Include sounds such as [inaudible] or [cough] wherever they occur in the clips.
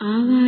ആകാം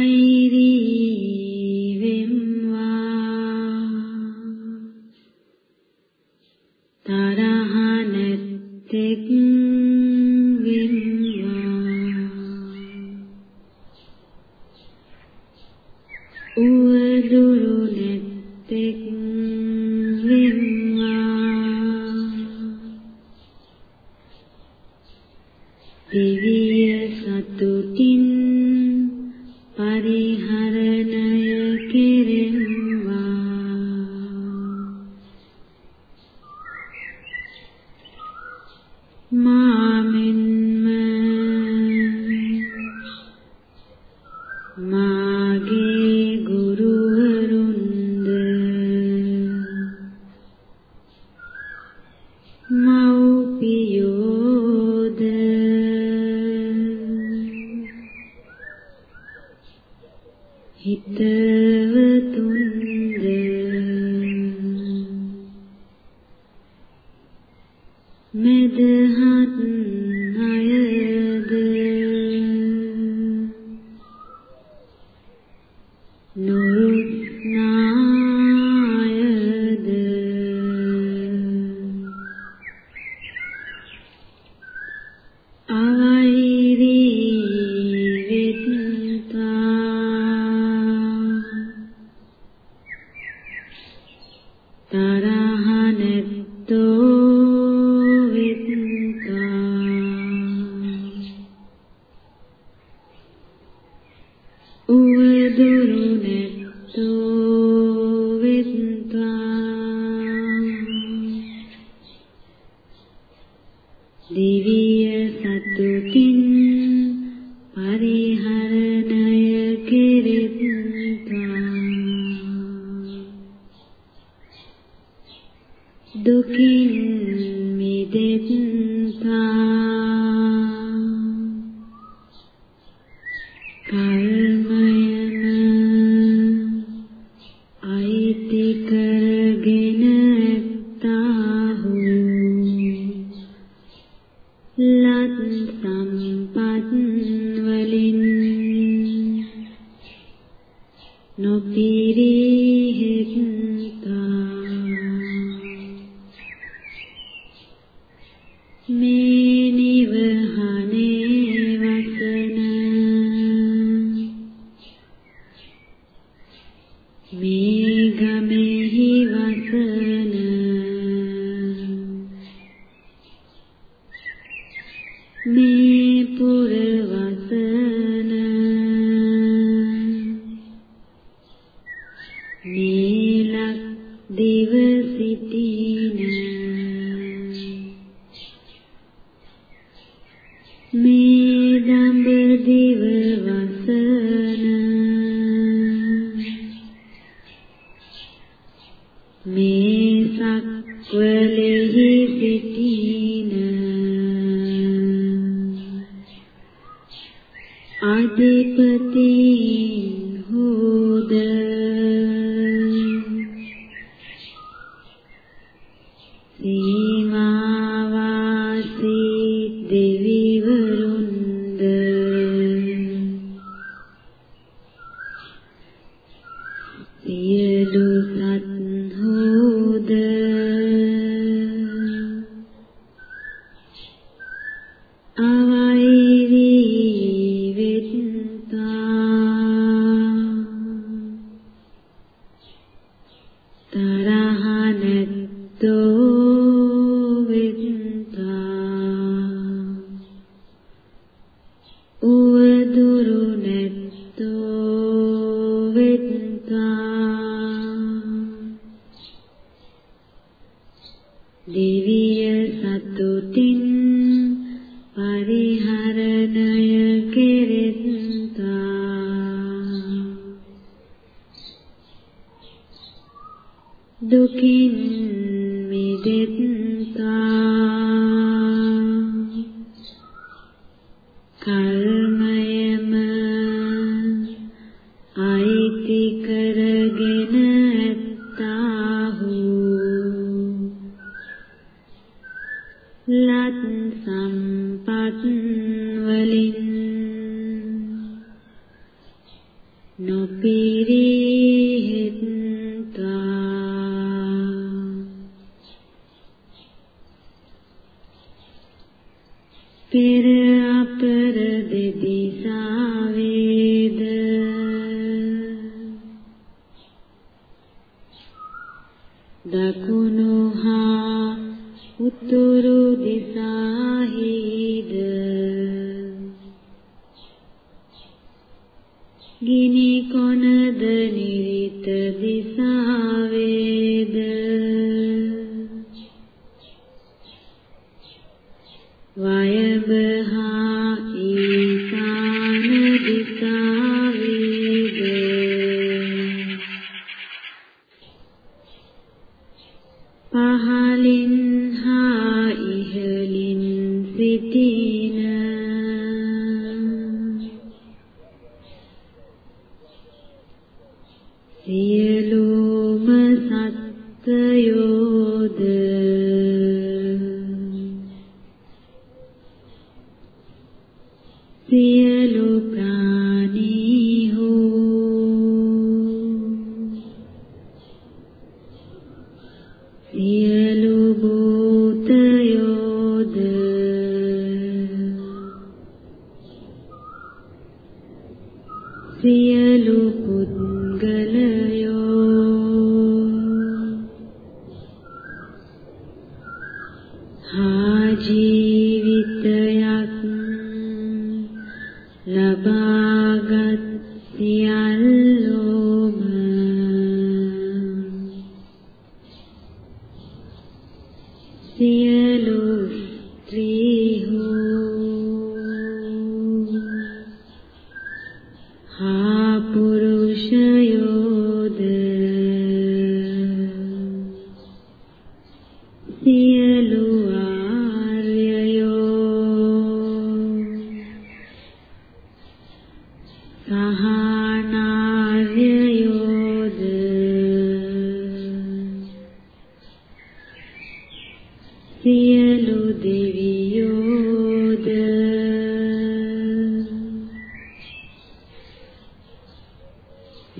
දිවිය සතුටින්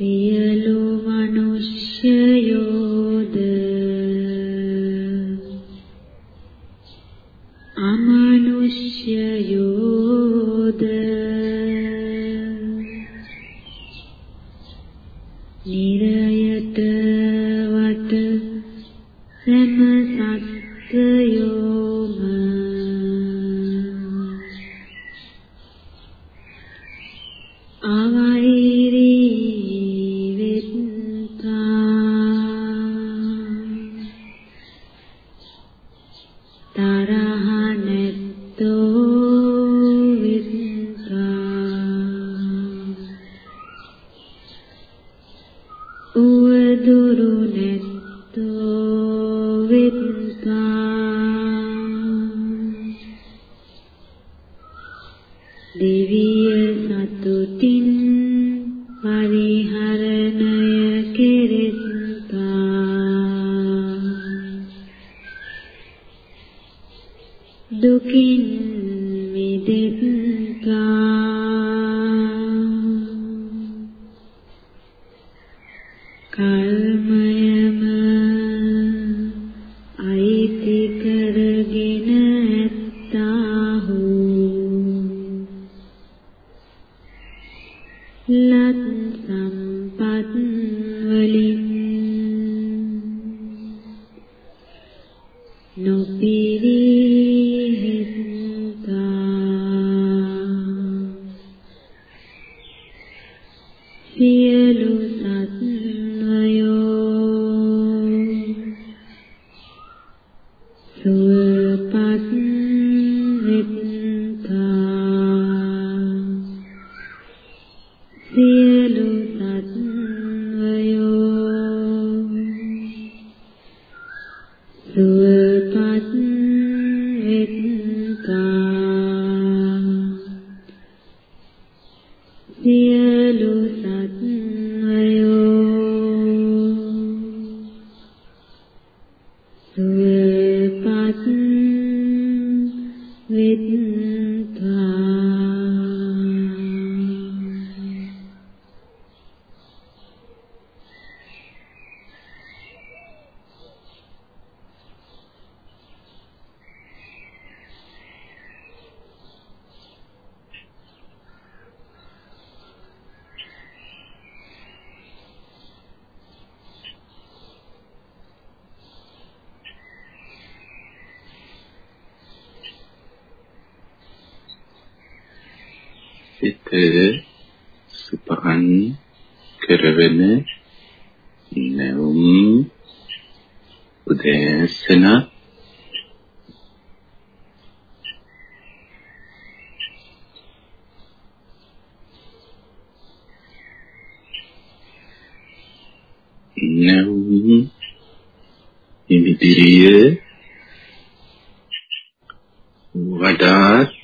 يا So සිත සුපහන් කරවන නැවුම් උදෑසන නැවුම් ඉදිරියේ වඩාත්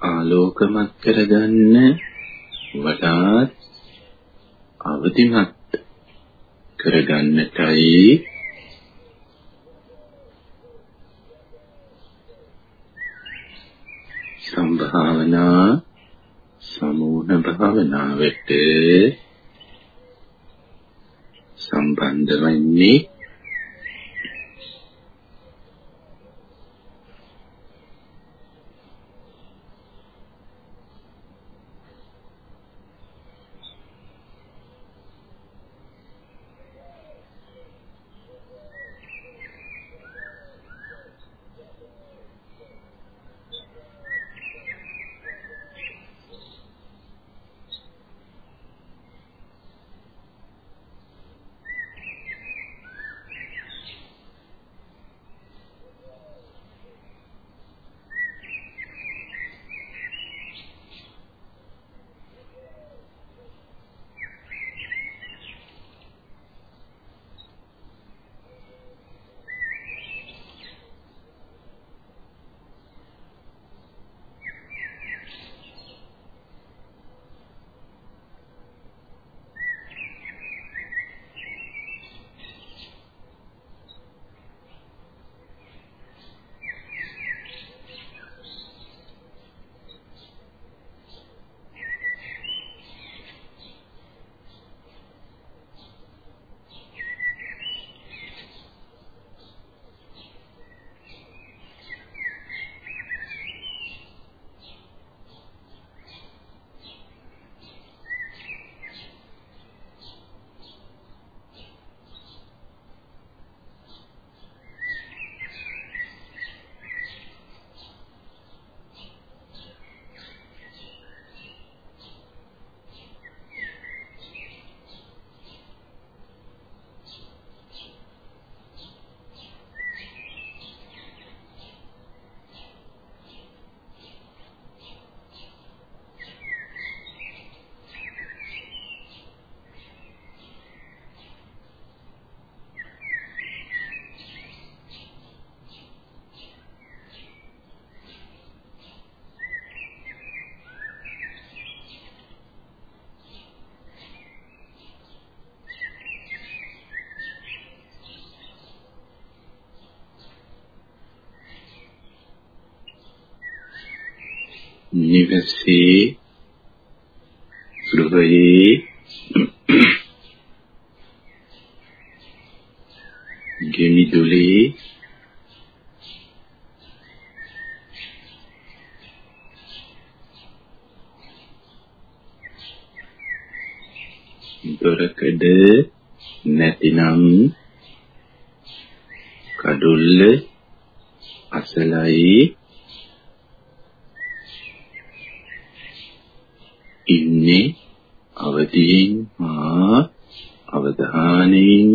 ආලෝකමත් කරගන්න වඩාත් අවදිමත් කරගන්නටයි සම්භාවනා සමූහ භාවනාවට සම්බන්ධ වෙන්නේ නිවසේ ගෘහයේ ගෙමිදුලේ දොරකඩ නැතිනම් කඩුල්ල අසලයි. අවදීන් හා අවධානයෙන්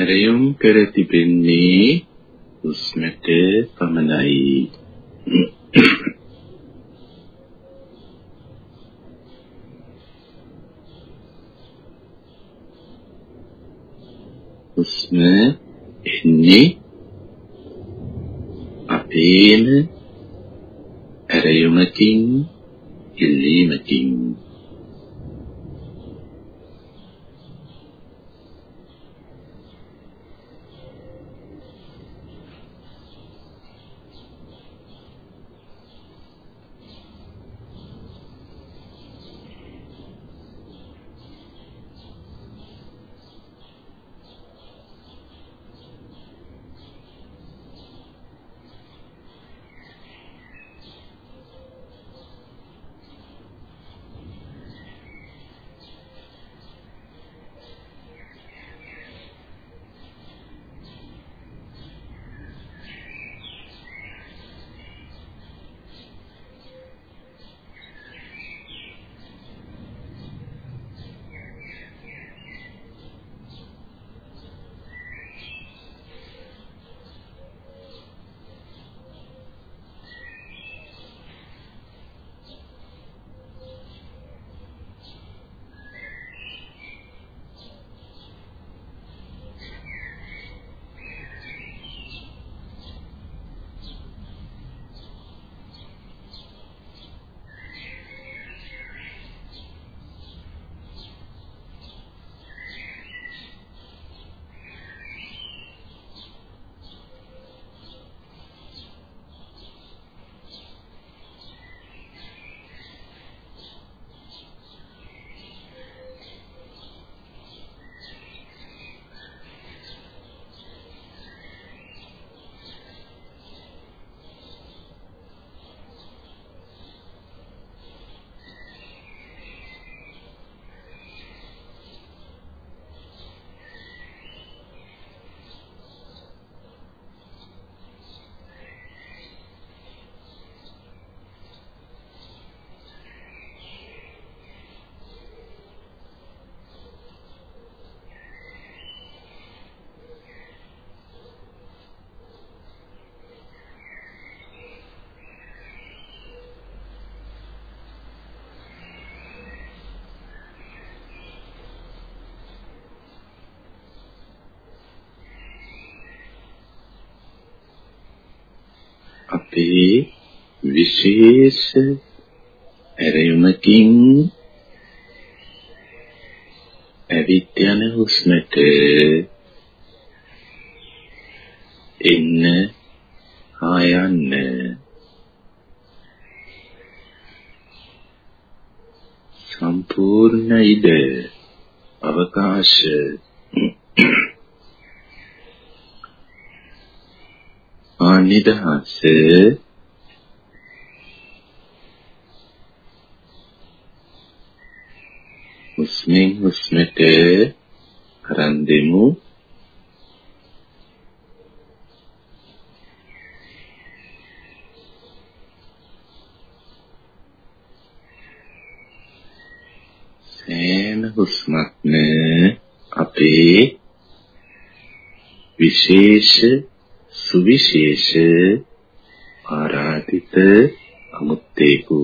ඇරයුම් කර තිබෙන්නේ හුස්මට පමණයි. හුස්ම එන්නේ අපේම ඇරයුමකින් ඉල්ලීමකින් අපේ විශේෂ ඇරයුමකින් ඇවිත් යන හුස්මට එන්න ආයන්න. සම්පූර්ණ ඉඩ අවකාශ නිදහස හුස්මෙන් හුස්මට කරන් දෙමු සෑම හුස්මක්ම අපේ විශේෂ සුවිශේෂ ආරාධිත අමුත්තේකු.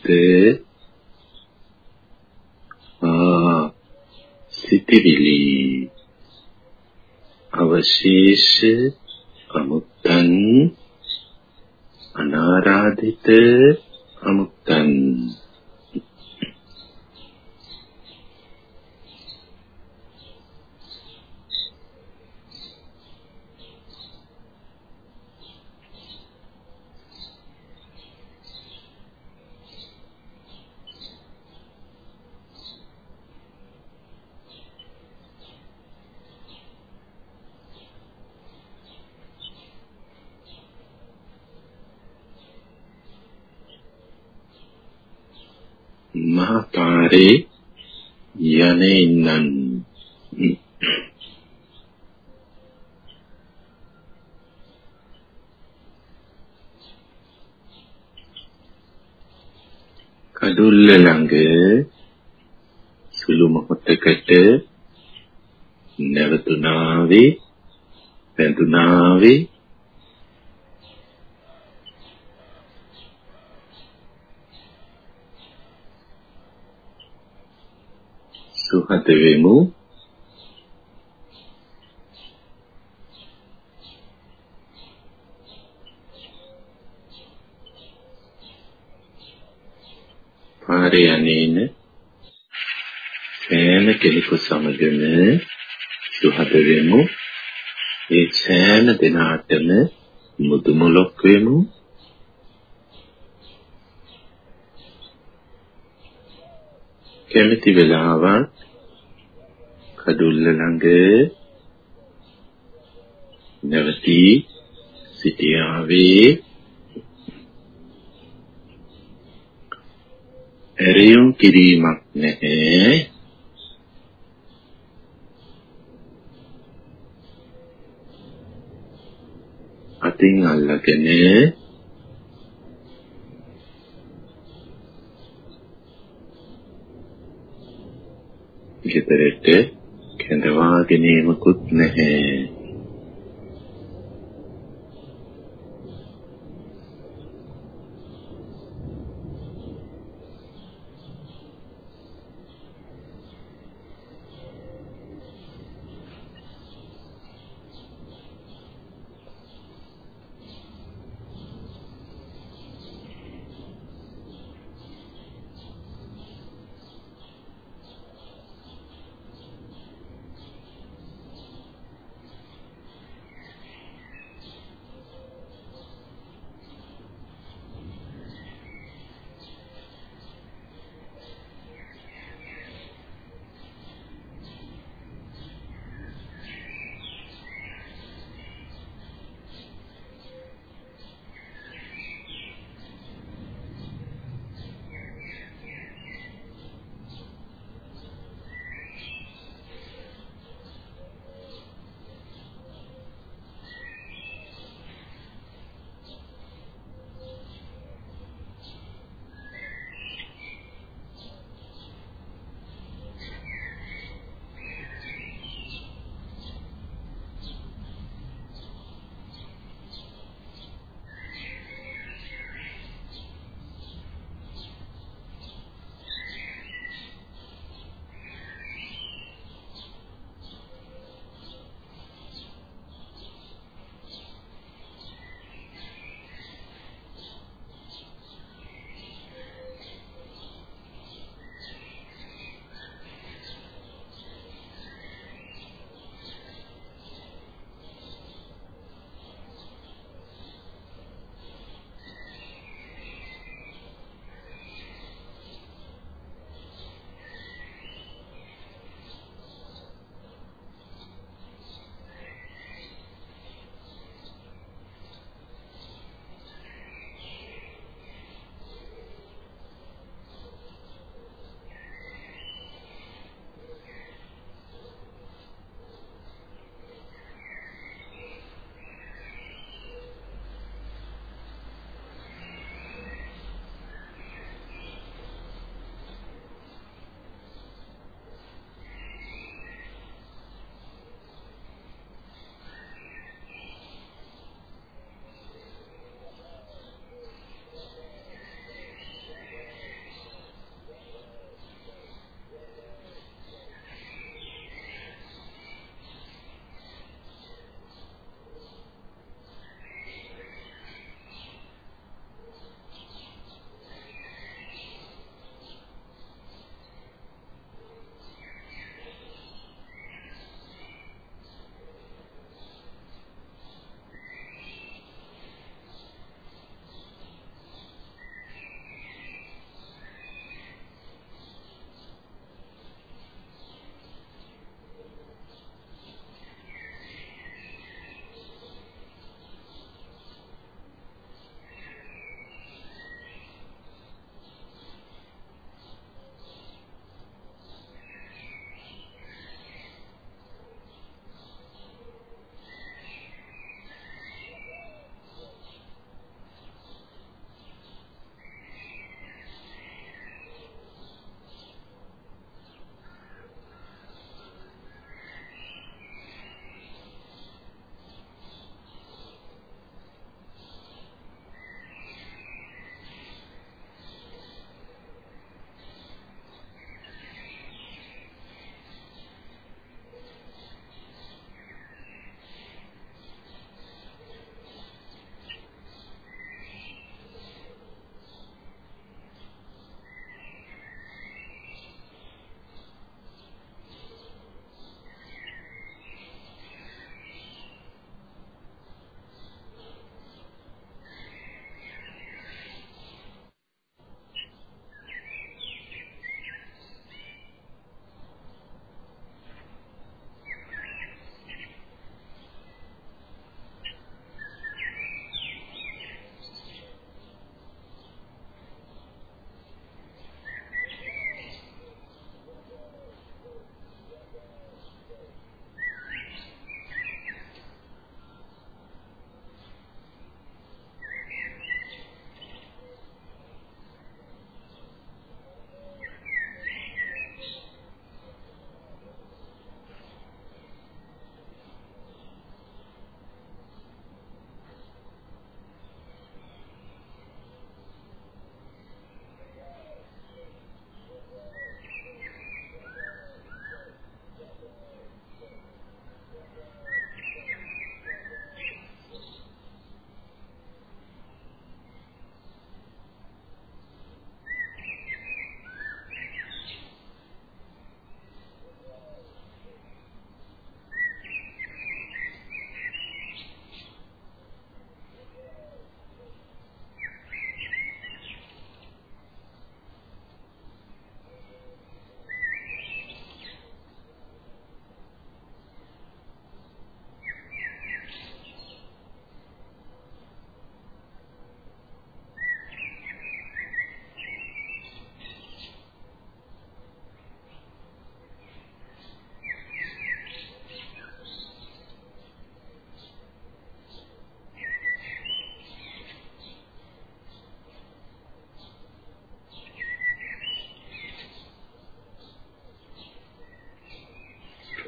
ශබ්ද ආ සිතිවිලි. අවශේෂ අමුත්තන් අනාරාධිත අමුත්තන් මහා පාරේ යන්නේ ඉන්නන්. කඩුල්ල ළඟ සුළු මොහොතකට නැවතුණාවේ වැඳුණාවේ සුහද වෙමු පාරේ යන්නේන සෑම කෙනෙකු සමගම සුහද වෙමු ඒ සෑම දිනාටම මුදුමලොක් වෙමු. කැමති වෙලාවක් කඩුල්ල ළඟ නැවතී සිටියාවේ. එරියුම් කිරීමක් නැහැ. අතින් අල්ලගෙන ගෙදරට කැඳවා ගැනීමකුත් නැහැ.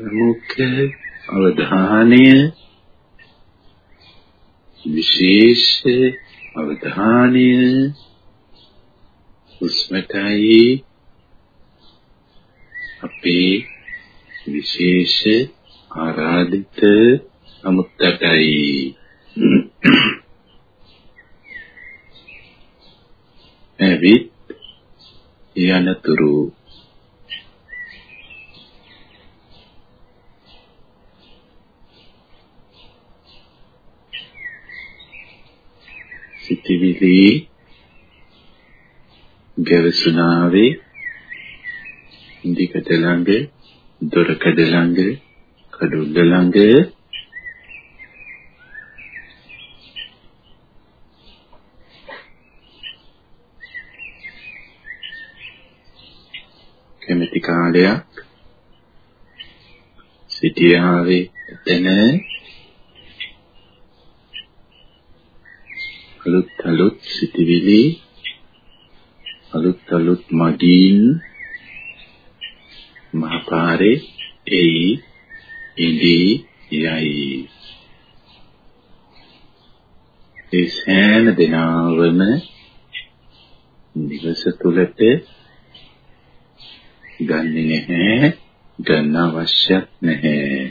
ප්‍රමුඛ අවධානය විශේෂ අවධානය හුස්මටයි අපේ විශේෂ ආරාධිත අමුත්තටයි. ඇවිත් යනතුරු සිටිවිලි ගැවසුනාවේ ඉදිකට ළඟ දොරකඩ ළඟ කඩුල්ල ළඟ කැමැති කාලයක් සිටියාවේ එතන අලුත් අලුත් සිටිවිලි අලුත් අලුත් මගින් මහපාරේ එයි ඉදී යයි. ඒ සෑම දිනවම දිවස තුලට ගන්නෙ නැහැ ගන්න අවශ්‍යත් නැහැ.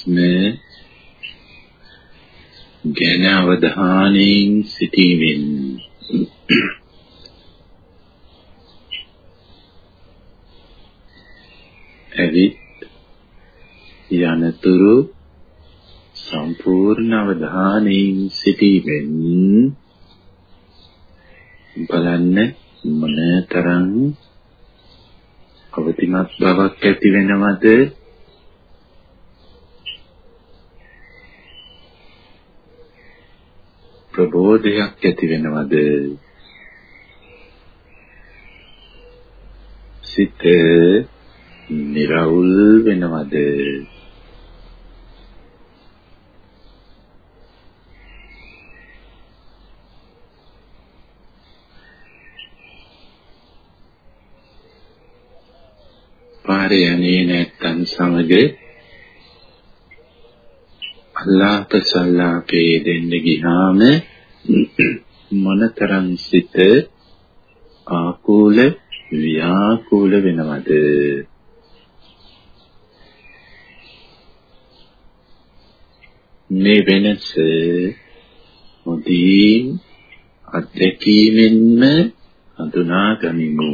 හුස්ම ගැන අවධානයෙන් සිටීමෙන් ඇවිත් යනතුරු සම්පූර්ණ අවධානයෙන් සිටීමෙන් බලන්න මොනතරම් අවදිමත් බවක් ඇති වෙනවද? ප්‍රබෝධයක් ඇති වෙනවද? සිත නිරවුල් වෙනවද? පාරේ යන්නේ නැත්තන් සමග අල්ලාප සල්ලාපේ දෙන්න ගියාම [coughs] මොනතරම් සිත ආකූල ව්‍යාකූල වෙනවද? මේ වෙනස මුදීන් අත්දැකීමෙන්ම හඳුනා ගනිමු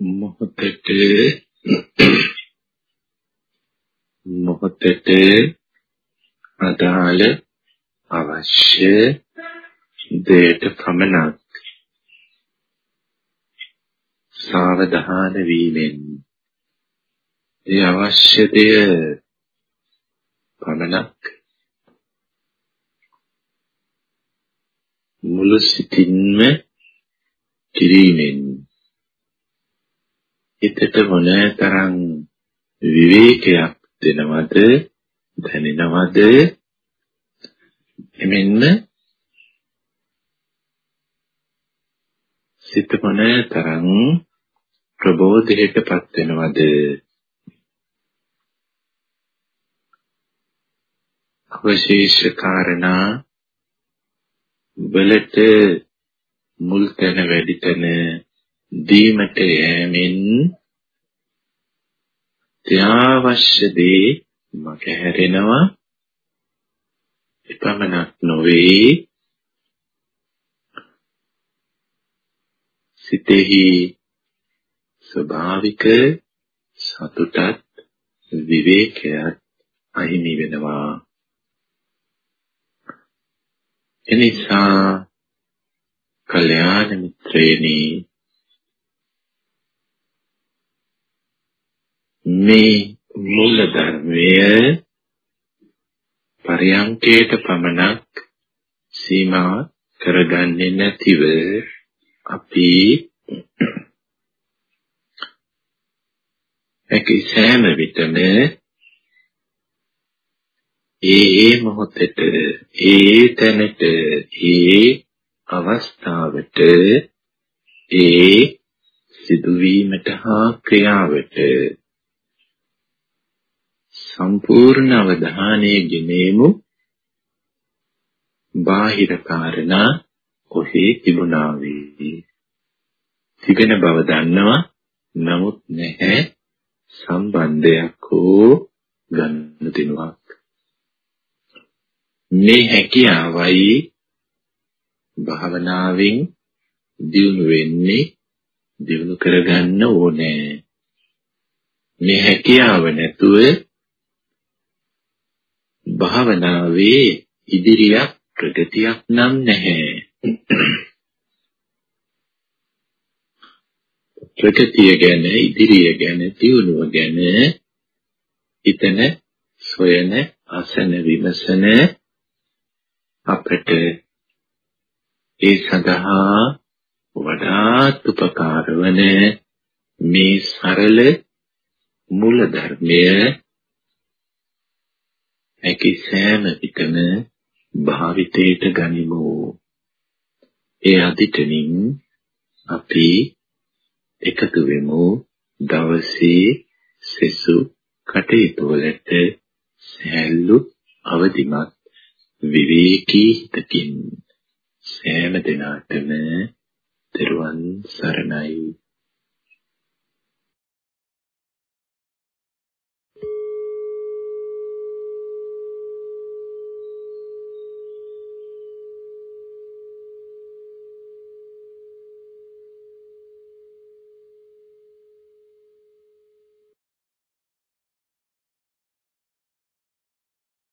මොහොතට මොහොතට අදාළ අවශ්‍ය දෙයට පමණක් සාවධාන වීමෙන් ඒ අවශ්‍ය දෙය පමණක් මුළු සිතින්ම කිරීමෙන් හිතට මොනතරම් විවේකයක් දෙනවද? දැනෙනවද? එමෙන්න සිත මොනතරම් ප්‍රබෝධයකටපත් වෙනවද? අවශේෂ කාරණා වලට මුල් තැන වැඩි තැන දීමට යෑමෙන් ත්‍යාවශ්‍ය දේ මගහැරෙනවා එපමණක් නොවේ. සිතෙහි ස්වභාවික සතුටත් විවේකයක් අහිමි වෙනවා. එනිසා කල්යාණ මිත්‍රේනි මේ මූල ධර්මය පරියන්කේට පමණක් සීමා කරගන්නේ නැතිව අපි ඒක සෑම විටම ඒ ඒ මොහොතට ඒ තැනට ඒ අවස්ථාවට ඒ සිදුවීමට හා ක්‍රියාවට සම්පූර්ණ අවධානය ගෙනෙමු. බාහිර කාරණා කොහේ තිබුණා වේ තිබෙන බව දන්නවා. නමුත් නැහැ. සම්බන්ධයක් හෝ ගන්න දෙනුවක්. මේ හැකියාවයි භාවනාවෙන් දියුණු වෙන්නේ දියුණු කරගන්න ඕනේ. මේ හැකියාව නැතුව භාවනාවේ ඉදිරියක් ප්‍රගතියක් නම් නැහැ. ප්‍රගතිය ගැන ඉදිරිය ගැන දියුණුව ගැන හිතන සොයන අසන විමසන අපට ඒ සඳහා වඩාත් උපකාර වන මේ සරල මූල ධර්මය හැකි සෑම විටම භාවිතයට ගනිමු. ඒ අදිටනින් අපි එකතු වෙමු. දවසේ සෙසු කටයුතු වලට සැලු අවදිමත් විවේකී හිතකින් සෑම දිනාටම දරුවන් සරණයි.